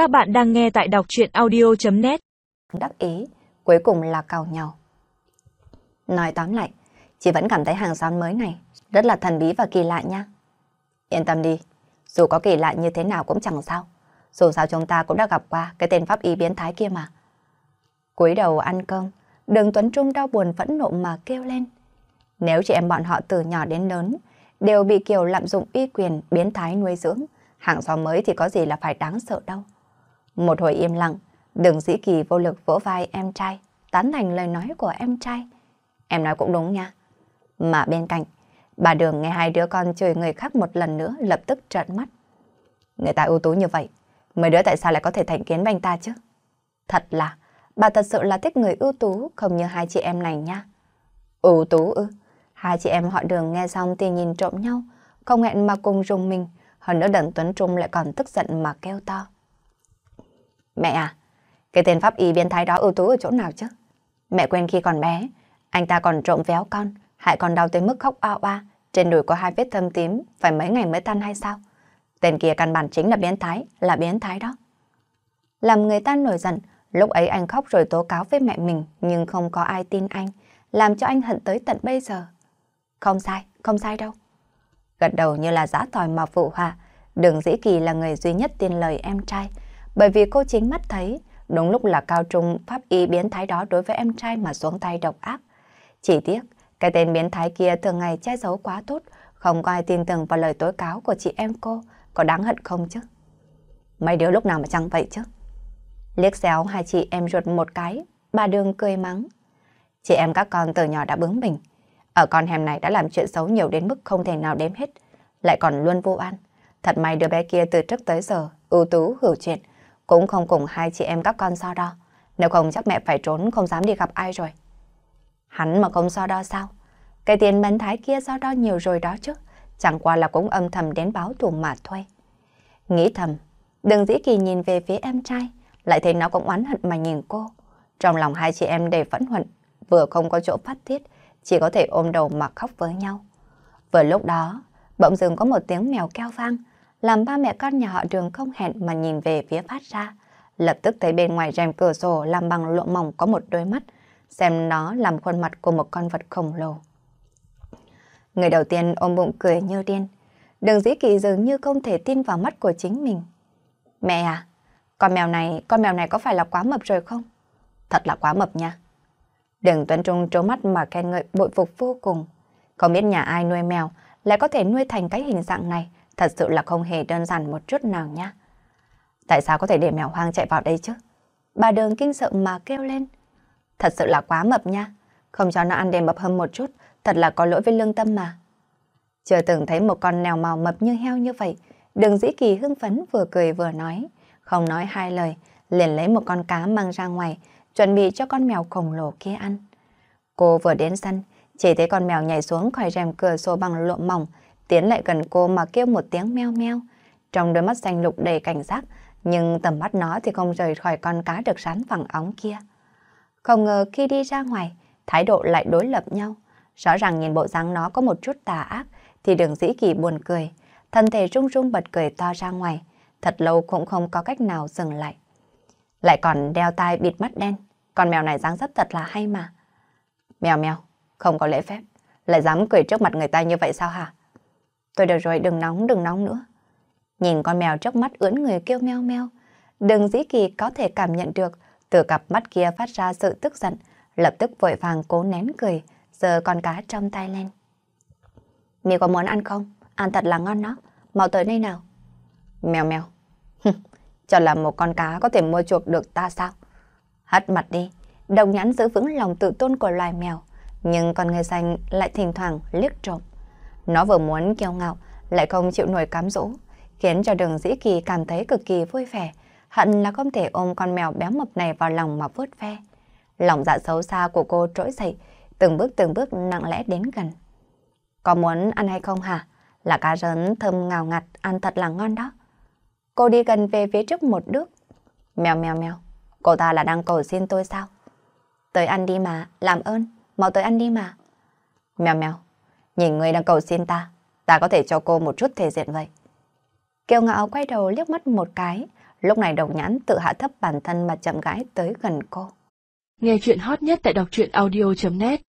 Các bạn đang nghe tại đọc chuyện audio.net Đắc ý, cuối cùng là cào nhau. Nói tóm lại, chị vẫn cảm thấy hàng xóm mới này rất là thần bí và kỳ lạ nha. Yên tâm đi, dù có kỳ lạ như thế nào cũng chẳng sao. Dù sao chúng ta cũng đã gặp qua cái tên pháp y biến thái kia mà. cúi đầu ăn cơm, đường Tuấn Trung đau buồn phẫn nộ mà kêu lên. Nếu chị em bọn họ từ nhỏ đến lớn đều bị Kiều lạm dụng uy quyền biến thái nuôi dưỡng, hàng xóm mới thì có gì là phải đáng sợ đâu. Một hồi im lặng, đường dĩ kỳ vô lực vỗ vai em trai, tán thành lời nói của em trai. Em nói cũng đúng nha. Mà bên cạnh, bà đường nghe hai đứa con chửi người khác một lần nữa lập tức trợn mắt. Người ta ưu tú như vậy, mấy đứa tại sao lại có thể thành kiến banh ta chứ? Thật là, bà thật sự là thích người ưu tú không như hai chị em này nha. Ưu tú ư? Hai chị em họ đường nghe xong thì nhìn trộm nhau, không hẹn mà cùng rùng mình. Hơn nữa đần Tuấn Trung lại còn tức giận mà kêu to. Mẹ à, cái tên pháp y biến thái đó ưu tú ở chỗ nào chứ? Mẹ quên khi còn bé, anh ta còn trộm véo con, hại con đau tới mức khóc oa oa, trên đùi có hai vết thâm tím, phải mấy ngày mới tan hay sao? Tên kia căn bản chính là biến thái, là biến thái đó. Làm người ta nổi giận, lúc ấy anh khóc rồi tố cáo với mẹ mình, nhưng không có ai tin anh, làm cho anh hận tới tận bây giờ. Không sai, không sai đâu. Gật đầu như là giã tỏi mà phụ hòa, đường dĩ kỳ là người duy nhất tin lời em trai, bởi vì cô chính mắt thấy, đúng lúc là cao trung pháp y biến thái đó đối với em trai mà xuống tay độc ác. Chỉ tiếc, cái tên biến thái kia thường ngày che giấu quá tốt, không có ai tin tưởng vào lời tố cáo của chị em cô, có đáng hận không chứ? Mấy đứa lúc nào mà chẳng vậy chứ? Liếc xéo hai chị em ruột một cái, bà đường cười mắng. Chị em các con từ nhỏ đã bướng bỉnh. Ở con hẻm này đã làm chuyện xấu nhiều đến mức không thể nào đếm hết, lại còn luôn vô an. Thật may đứa bé kia từ trước tới giờ, ưu tú, hữu chuyện, cũng không cùng hai chị em các con so đo. Nếu không chắc mẹ phải trốn không dám đi gặp ai rồi. Hắn mà không so đo sao? Cái tiền bánh thái kia so đo nhiều rồi đó chứ. Chẳng qua là cũng âm thầm đến báo thù mà thôi. Nghĩ thầm, đừng dĩ kỳ nhìn về phía em trai, lại thấy nó cũng oán hận mà nhìn cô. Trong lòng hai chị em đầy phẫn hận, vừa không có chỗ phát tiết, chỉ có thể ôm đầu mà khóc với nhau. Vừa lúc đó, bỗng dưng có một tiếng mèo keo vang, làm ba mẹ con nhà họ đường không hẹn mà nhìn về phía phát ra. Lập tức thấy bên ngoài rèm cửa sổ làm bằng lụa mỏng có một đôi mắt, xem nó làm khuôn mặt của một con vật khổng lồ. Người đầu tiên ôm bụng cười như điên. Đường dĩ kỳ dường như không thể tin vào mắt của chính mình. Mẹ à, con mèo này, con mèo này có phải là quá mập rồi không? Thật là quá mập nha. Đường Tuấn Trung trố mắt mà khen ngợi bội phục vô cùng. Không biết nhà ai nuôi mèo lại có thể nuôi thành cái hình dạng này, thật sự là không hề đơn giản một chút nào nha. Tại sao có thể để mèo hoang chạy vào đây chứ? Bà đường kinh sợ mà kêu lên. Thật sự là quá mập nha. Không cho nó ăn để mập hơn một chút, thật là có lỗi với lương tâm mà. Chưa từng thấy một con nèo màu mập như heo như vậy, đường dĩ kỳ hưng phấn vừa cười vừa nói. Không nói hai lời, liền lấy một con cá mang ra ngoài, chuẩn bị cho con mèo khổng lồ kia ăn. Cô vừa đến sân, chỉ thấy con mèo nhảy xuống khỏi rèm cửa sổ bằng lụa mỏng, tiến lại gần cô mà kêu một tiếng meo meo. Trong đôi mắt xanh lục đầy cảnh giác, nhưng tầm mắt nó thì không rời khỏi con cá được rắn vàng óng kia. Không ngờ khi đi ra ngoài, thái độ lại đối lập nhau. Rõ ràng nhìn bộ dáng nó có một chút tà ác, thì đường dĩ kỳ buồn cười. Thân thể rung rung bật cười to ra ngoài, thật lâu cũng không có cách nào dừng lại. Lại còn đeo tai bịt mắt đen, con mèo này dáng dấp thật là hay mà. Mèo mèo, không có lễ phép, lại dám cười trước mặt người ta như vậy sao hả? Tôi được rồi, đừng nóng, đừng nóng nữa. Nhìn con mèo trước mắt ướn người kêu meo meo, đừng dĩ kỳ có thể cảm nhận được từ cặp mắt kia phát ra sự tức giận, lập tức vội vàng cố nén cười, giờ con cá trong tay lên. Mì có muốn ăn không? Ăn thật là ngon đó, mau tới đây nào. Mèo mèo, cho là một con cá có thể mua chuộc được ta sao? Hất mặt đi, đồng nhãn giữ vững lòng tự tôn của loài mèo, nhưng con người xanh lại thỉnh thoảng liếc trộm. Nó vừa muốn kiêu ngạo, lại không chịu nổi cám dỗ, khiến cho đường dĩ kỳ cảm thấy cực kỳ vui vẻ, hận là không thể ôm con mèo béo mập này vào lòng mà vớt ve. Lòng dạ xấu xa của cô trỗi dậy, từng bước từng bước nặng lẽ đến gần. Có muốn ăn hay không hả? Là cá rớn thơm ngào ngạt, ăn thật là ngon đó. Cô đi gần về phía trước một bước. Mèo mèo mèo, cô ta là đang cầu xin tôi sao? Tới ăn đi mà, làm ơn, mau tới ăn đi mà. Mèo mèo, Nhìn người đang cầu xin ta, ta có thể cho cô một chút thể diện vậy. Kiều ngạo quay đầu liếc mắt một cái, lúc này đầu nhãn tự hạ thấp bản thân mà chậm gãi tới gần cô. Nghe chuyện hot nhất tại đọc truyện audio.net